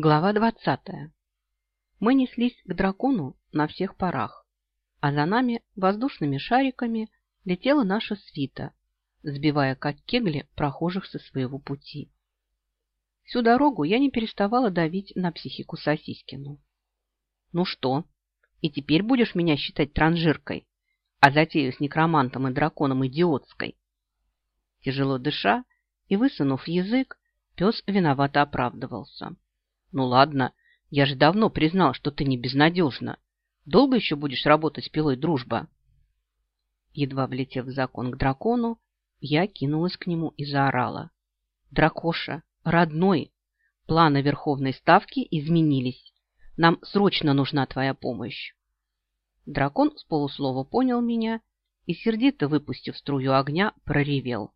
Глава 20. Мы неслись к дракону на всех парах, а за нами воздушными шариками летела наша свита, сбивая как кегли прохожих со своего пути. Всю дорогу я не переставала давить на психику Сосискину. «Ну что, и теперь будешь меня считать транжиркой, а затею с некромантом и драконом идиотской?» Тяжело дыша и высунув язык, пес виновато оправдывался. Ну ладно, я же давно признал, что ты не безнадежна. Долго еще будешь работать с пилой дружба? Едва влетев в закон к дракону, я кинулась к нему и заорала. Дракоша, родной, планы Верховной Ставки изменились. Нам срочно нужна твоя помощь. Дракон с полуслова понял меня и, сердито выпустив струю огня, проревел.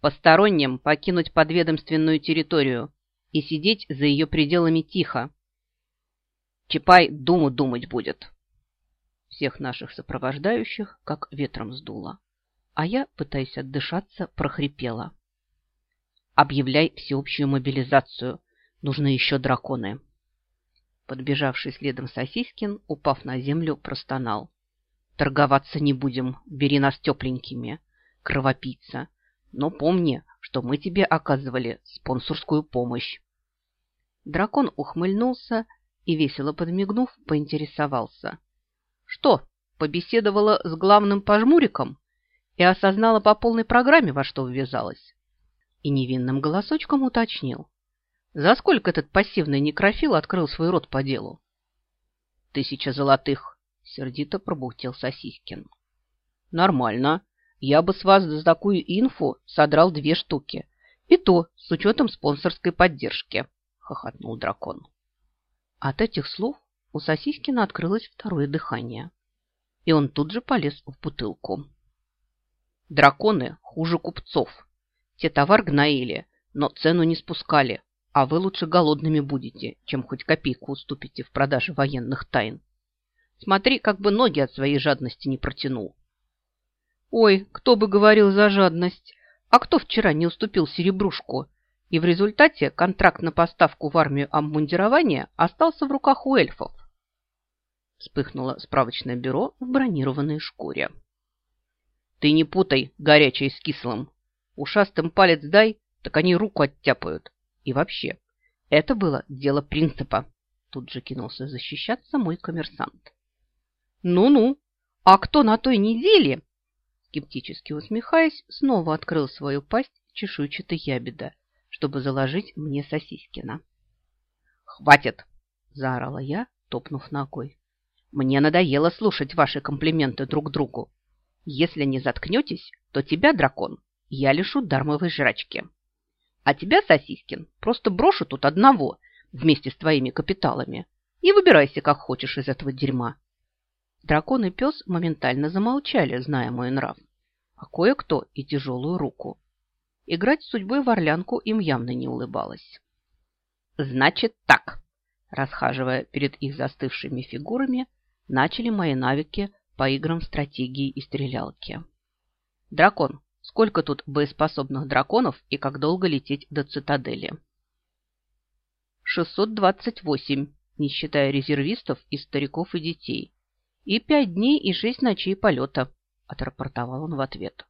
Посторонним покинуть подведомственную территорию и сидеть за ее пределами тихо. Чапай думу думать будет. Всех наших сопровождающих как ветром сдуло, а я, пытаясь отдышаться, прохрипела. «Объявляй всеобщую мобилизацию. Нужны еще драконы». Подбежавший следом Сосискин, упав на землю, простонал. «Торговаться не будем, бери нас тепленькими, кровопийца. Но помни, что мы тебе оказывали спонсорскую помощь. Дракон ухмыльнулся и, весело подмигнув, поинтересовался. Что, побеседовала с главным пожмуриком и осознала по полной программе, во что ввязалась? И невинным голосочком уточнил. За сколько этот пассивный некрофил открыл свой рот по делу? Тысяча золотых, сердито пробухтел Сосискин. Нормально. Я бы с вас за такую инфу содрал две штуки. И то с учетом спонсорской поддержки хохотнул дракон. От этих слов у Сосискина открылось второе дыхание, и он тут же полез в бутылку. Драконы хуже купцов. Те товар гноили, но цену не спускали, а вы лучше голодными будете, чем хоть копейку уступите в продаже военных тайн. Смотри, как бы ноги от своей жадности не протянул. Ой, кто бы говорил за жадность? А кто вчера не уступил серебрушку и в результате контракт на поставку в армию обмундирования остался в руках у эльфов. Вспыхнуло справочное бюро в бронированной шкуре. Ты не путай горячее с кислым. Ушастым палец дай, так они руку оттяпают. И вообще, это было дело принципа. Тут же кинулся защищаться мой коммерсант. Ну-ну, а кто на той неделе? Скептически усмехаясь, снова открыл свою пасть чешуйчатый ябеда чтобы заложить мне Сосискина. «Хватит!» – заорала я, топнув ногой. «Мне надоело слушать ваши комплименты друг другу. Если не заткнетесь, то тебя, дракон, я лишу дармовой жрачки. А тебя, Сосискин, просто брошу тут одного вместе с твоими капиталами и выбирайся, как хочешь из этого дерьма». Дракон и пес моментально замолчали, зная мой нрав, а кое-кто и тяжелую руку. Играть с судьбой в орлянку им явно не улыбалось. «Значит так!» Расхаживая перед их застывшими фигурами, начали мои навыки по играм стратегии и стрелялки. «Дракон, сколько тут боеспособных драконов и как долго лететь до цитадели?» «628, не считая резервистов и стариков и детей. И пять дней и шесть ночей полета», – отрапортовал он в ответ.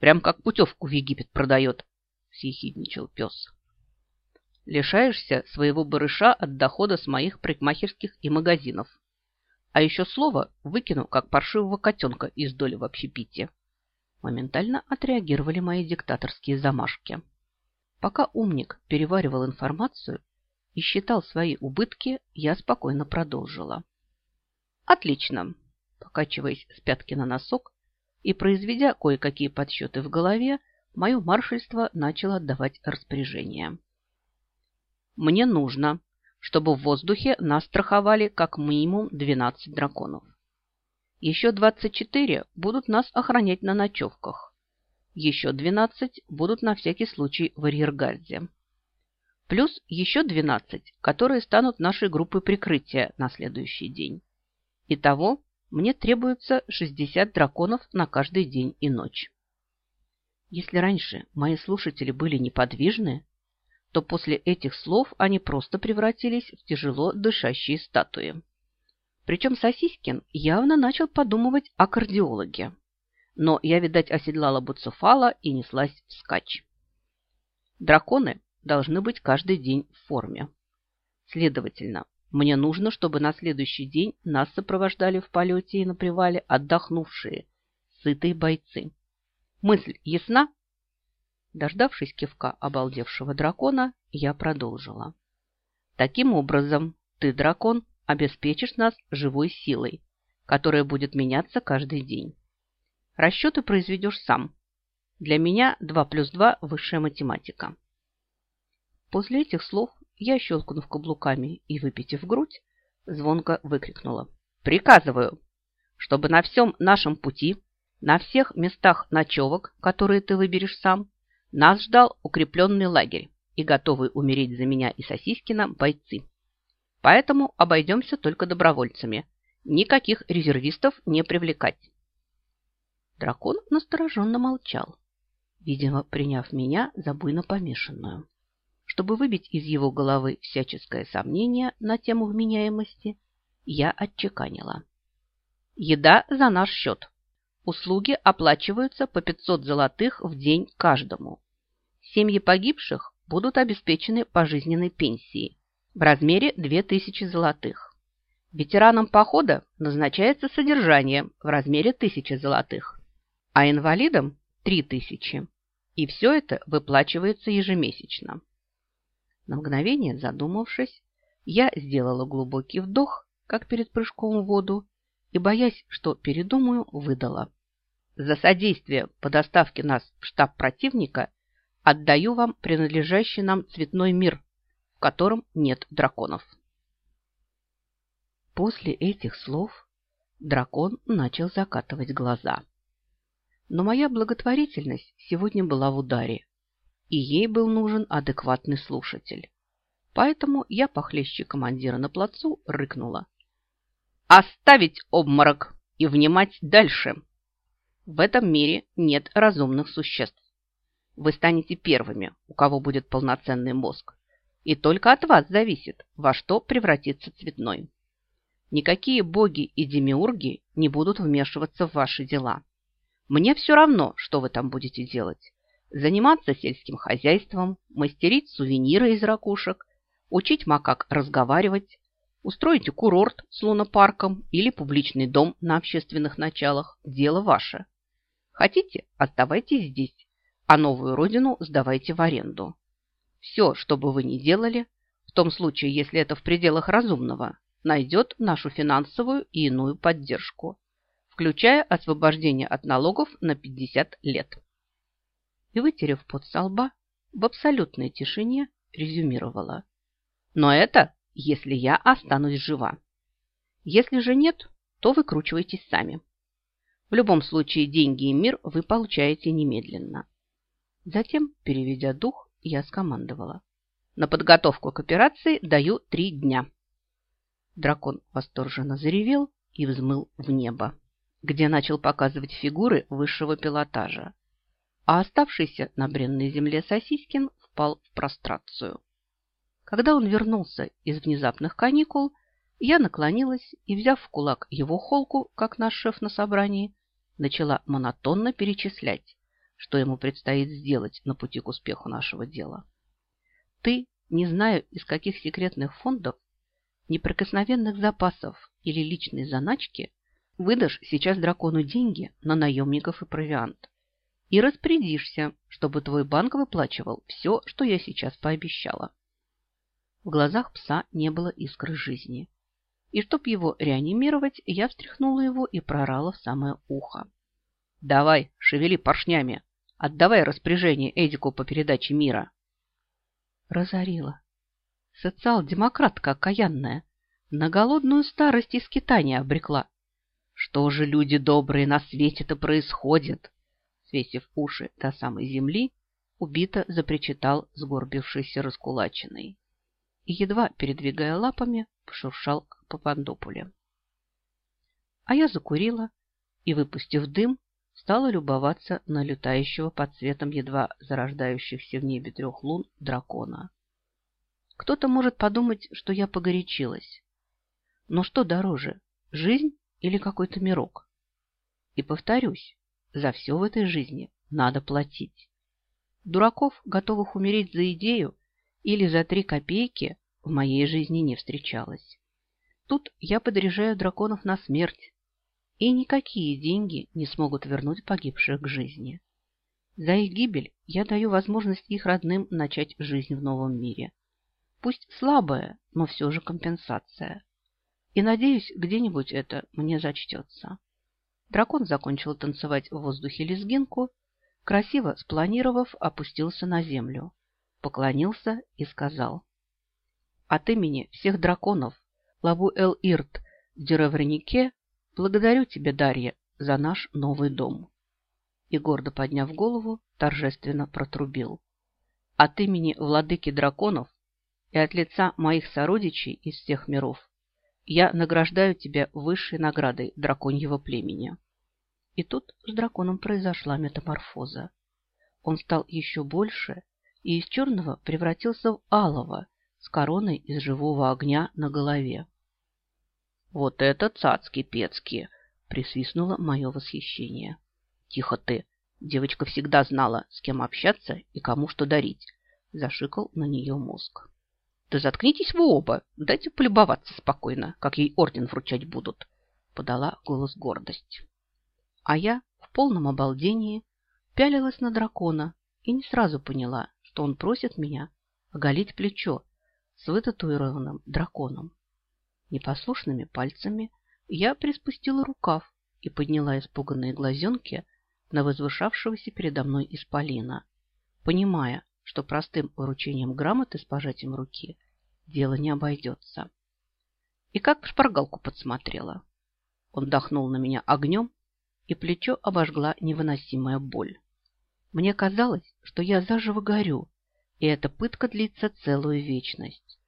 Прям как путевку в Египет продает, — съехидничал пес. Лишаешься своего барыша от дохода с моих парикмахерских и магазинов. А еще слово выкину, как паршивого котенка из доли в общепите. Моментально отреагировали мои диктаторские замашки. Пока умник переваривал информацию и считал свои убытки, я спокойно продолжила. Отлично. Покачиваясь с пятки на носок, и, произведя кое-какие подсчеты в голове, мое маршальство начало отдавать распоряжение. Мне нужно, чтобы в воздухе нас страховали как минимум 12 драконов. Еще 24 будут нас охранять на ночевках. Еще 12 будут на всякий случай в арьергарде. Плюс еще 12, которые станут нашей группой прикрытия на следующий день. Итого мне требуется 60 драконов на каждый день и ночь. Если раньше мои слушатели были неподвижны, то после этих слов они просто превратились в тяжело дышащие статуи. Причем Сосискин явно начал подумывать о кардиологе. Но я, видать, оседлала Буцефала и неслась вскачь. Драконы должны быть каждый день в форме. Следовательно, мне нужно, чтобы на следующий день нас сопровождали в полете и на привале отдохнувшие, сытые бойцы. Мысль ясна? Дождавшись кивка обалдевшего дракона, я продолжила. Таким образом, ты, дракон, обеспечишь нас живой силой, которая будет меняться каждый день. Расчеты произведешь сам. Для меня 2 плюс 2 – высшая математика. После этих слов я, щелкнув каблуками и выпитив грудь, звонко выкрикнула. «Приказываю, чтобы на всем нашем пути, на всех местах ночевок, которые ты выберешь сам, нас ждал укрепленный лагерь и готовые умереть за меня и Сосискина бойцы. Поэтому обойдемся только добровольцами. Никаких резервистов не привлекать. Дракон настороженно молчал, видимо, приняв меня за буйно помешанную. Чтобы выбить из его головы всяческое сомнение на тему вменяемости, я отчеканила. Еда за наш счет. Услуги оплачиваются по 500 золотых в день каждому. Семьи погибших будут обеспечены пожизненной пенсией в размере 2000 золотых. Ветеранам похода назначается содержание в размере 1000 золотых, а инвалидам – 3000. И все это выплачивается ежемесячно. На мгновение задумавшись, я сделала глубокий вдох, как перед прыжком в воду, и, боясь, что передумаю, выдала. За содействие по доставке нас в штаб противника отдаю вам принадлежащий нам цветной мир, в котором нет драконов. После этих слов дракон начал закатывать глаза. Но моя благотворительность сегодня была в ударе, и ей был нужен адекватный слушатель. Поэтому я похлеще командира на плацу рыкнула. «Оставить обморок и внимать дальше!» В этом мире нет разумных существ. Вы станете первыми, у кого будет полноценный мозг. И только от вас зависит, во что превратится цветной. Никакие боги и демиурги не будут вмешиваться в ваши дела. Мне все равно, что вы там будете делать. Заниматься сельским хозяйством, мастерить сувениры из ракушек, учить макак разговаривать, Устроите курорт с лунопарком или публичный дом на общественных началах – дело ваше. Хотите – оставайтесь здесь, а новую родину сдавайте в аренду. Все, что бы вы ни делали, в том случае, если это в пределах разумного, найдет нашу финансовую и иную поддержку, включая освобождение от налогов на 50 лет. И, вытерев пот со лба, в абсолютной тишине резюмировала. Но это если я останусь жива. Если же нет, то выкручивайтесь сами. В любом случае деньги и мир вы получаете немедленно. Затем, переведя дух, я скомандовала. На подготовку к операции даю три дня. Дракон восторженно заревел и взмыл в небо, где начал показывать фигуры высшего пилотажа, а оставшийся на бренной земле Сосискин впал в прострацию. Когда он вернулся из внезапных каникул, я наклонилась и, взяв в кулак его холку, как наш шеф на собрании, начала монотонно перечислять, что ему предстоит сделать на пути к успеху нашего дела. Ты, не знаю из каких секретных фондов, неприкосновенных запасов или личной заначки, выдашь сейчас дракону деньги на наемников и провиант и распорядишься, чтобы твой банк выплачивал все, что я сейчас пообещала. В глазах пса не было искры жизни. И чтоб его реанимировать, я встряхнула его и прорала в самое ухо. «Давай, шевели поршнями! Отдавай распоряжение Эдику по передаче мира!» Разорила. Социал-демократка окаянная. На голодную старость и скитания обрекла. Что же, люди добрые, на свете-то происходит? Свесив уши до самой земли, убито запричитал сгорбившийся раскулаченный и, едва передвигая лапами, пошуршал по пандопуле. А я закурила и, выпустив дым, стала любоваться на летающего под цветом едва зарождающихся в небе трех лун дракона. Кто-то может подумать, что я погорячилась. Но что дороже, жизнь или какой-то мирок? И повторюсь, за все в этой жизни надо платить. Дураков, готовых умереть за идею или за три копейки, в моей жизни не встречалось. Тут я подряжаю драконов на смерть, и никакие деньги не смогут вернуть погибших к жизни. За их гибель я даю возможность их родным начать жизнь в новом мире. Пусть слабая, но все же компенсация. И, надеюсь, где-нибудь это мне зачтется. Дракон закончил танцевать в воздухе лезгинку, красиво спланировав, опустился на землю, поклонился и сказал. От имени всех драконов Лабу Эл-Ирт в Деревренике благодарю тебя, Дарья, за наш новый дом. И, гордо подняв голову, торжественно протрубил. От имени владыки драконов и от лица моих сородичей из всех миров я награждаю тебя высшей наградой драконьего племени. И тут с драконом произошла метаморфоза. Он стал еще больше и из черного превратился в алого с короной из живого огня на голове. «Вот это цацки-пецки!» — присвистнуло мое восхищение. «Тихо ты! Девочка всегда знала, с кем общаться и кому что дарить!» — зашикал на нее мозг. «Да заткнитесь вы оба! Дайте полюбоваться спокойно, как ей орден вручать будут!» — подала голос гордость. А я в полном обалдении пялилась на дракона и не сразу поняла, что он просит меня оголить плечо с вытатуированным драконом. Непослушными пальцами я приспустила рукав и подняла испуганные глазенки на возвышавшегося передо мной исполина, понимая, что простым вручением грамоты с пожатием руки дело не обойдется. И как шпаргалку подсмотрела. Он дохнул на меня огнем, и плечо обожгла невыносимая боль. Мне казалось, что я заживо горю, и эта пытка длится целую вечность.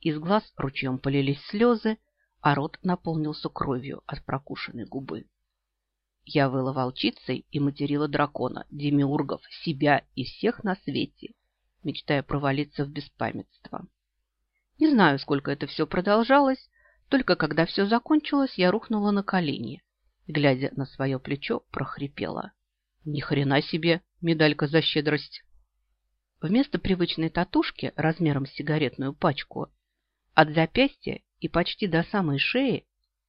Из глаз ручьем полились слезы, а рот наполнился кровью от прокушенной губы. Я выла волчицей и материла дракона, демиургов, себя и всех на свете, мечтая провалиться в беспамятство. Не знаю, сколько это все продолжалось, только когда все закончилось, я рухнула на колени, глядя на свое плечо, прохрипела. Ни хрена себе, медалька за щедрость. Вместо привычной татушки размером с сигаретную пачку от запястья и почти до самой шеи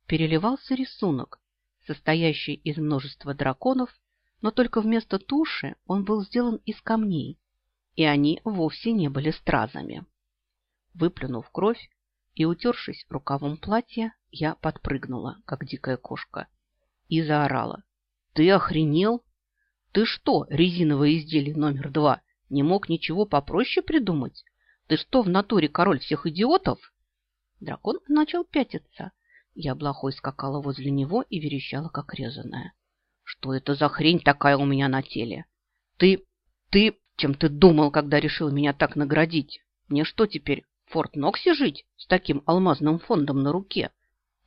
переливался рисунок, состоящий из множества драконов, но только вместо туши он был сделан из камней, и они вовсе не были стразами. Выплюнув кровь и утершись рукавом платья, я подпрыгнула, как дикая кошка, и заорала. «Ты охренел? Ты что, резиновое изделие номер два, не мог ничего попроще придумать? Ты что, в натуре король всех идиотов?» Дракон начал пятиться. Я блохой скакала возле него и верещала, как резаная. «Что это за хрень такая у меня на теле? Ты... ты... чем ты думал, когда решил меня так наградить? Мне что теперь, в Форт Ноксе жить с таким алмазным фондом на руке?»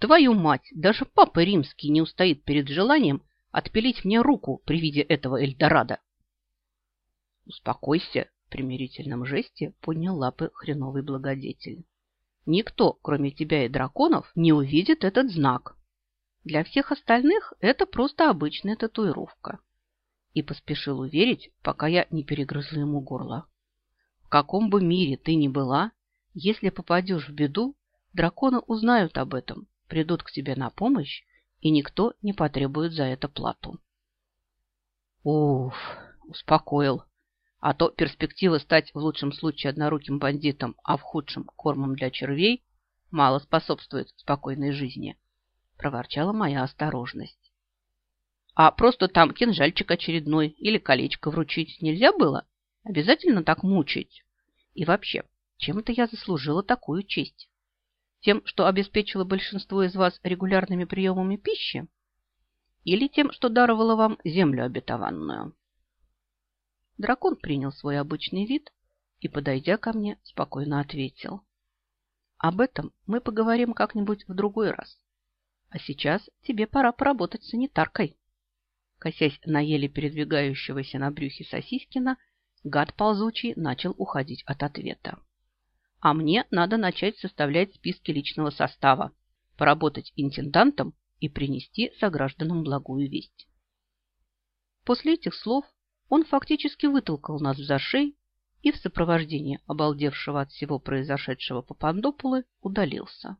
Твою мать, даже папа римский не устоит перед желанием отпилить мне руку при виде этого Эльдорадо. Успокойся, в примирительном жесте поднял лапы хреновый благодетель. Никто, кроме тебя и драконов, не увидит этот знак. Для всех остальных это просто обычная татуировка. И поспешил уверить, пока я не перегрызла ему горло. В каком бы мире ты ни была, если попадешь в беду, драконы узнают об этом придут к тебе на помощь, и никто не потребует за это плату. Уф, успокоил. А то перспектива стать в лучшем случае одноруким бандитом, а в худшем кормом для червей мало способствует спокойной жизни, проворчала моя осторожность. А просто там кинжальчик очередной или колечко вручить нельзя было? Обязательно так мучить? И вообще, чем это я заслужила такую честь? Тем, что обеспечила большинство из вас регулярными приемами пищи? Или тем, что даровала вам землю обетованную? Дракон принял свой обычный вид и, подойдя ко мне, спокойно ответил. Об этом мы поговорим как-нибудь в другой раз. А сейчас тебе пора поработать санитаркой. Косясь на еле передвигающегося на брюхе Сосискина, гад ползучий начал уходить от ответа. а мне надо начать составлять списки личного состава, поработать интендантом и принести согражданам благую весть. После этих слов он фактически вытолкал нас в зашей и в сопровождении обалдевшего от всего произошедшего Папандопулы удалился.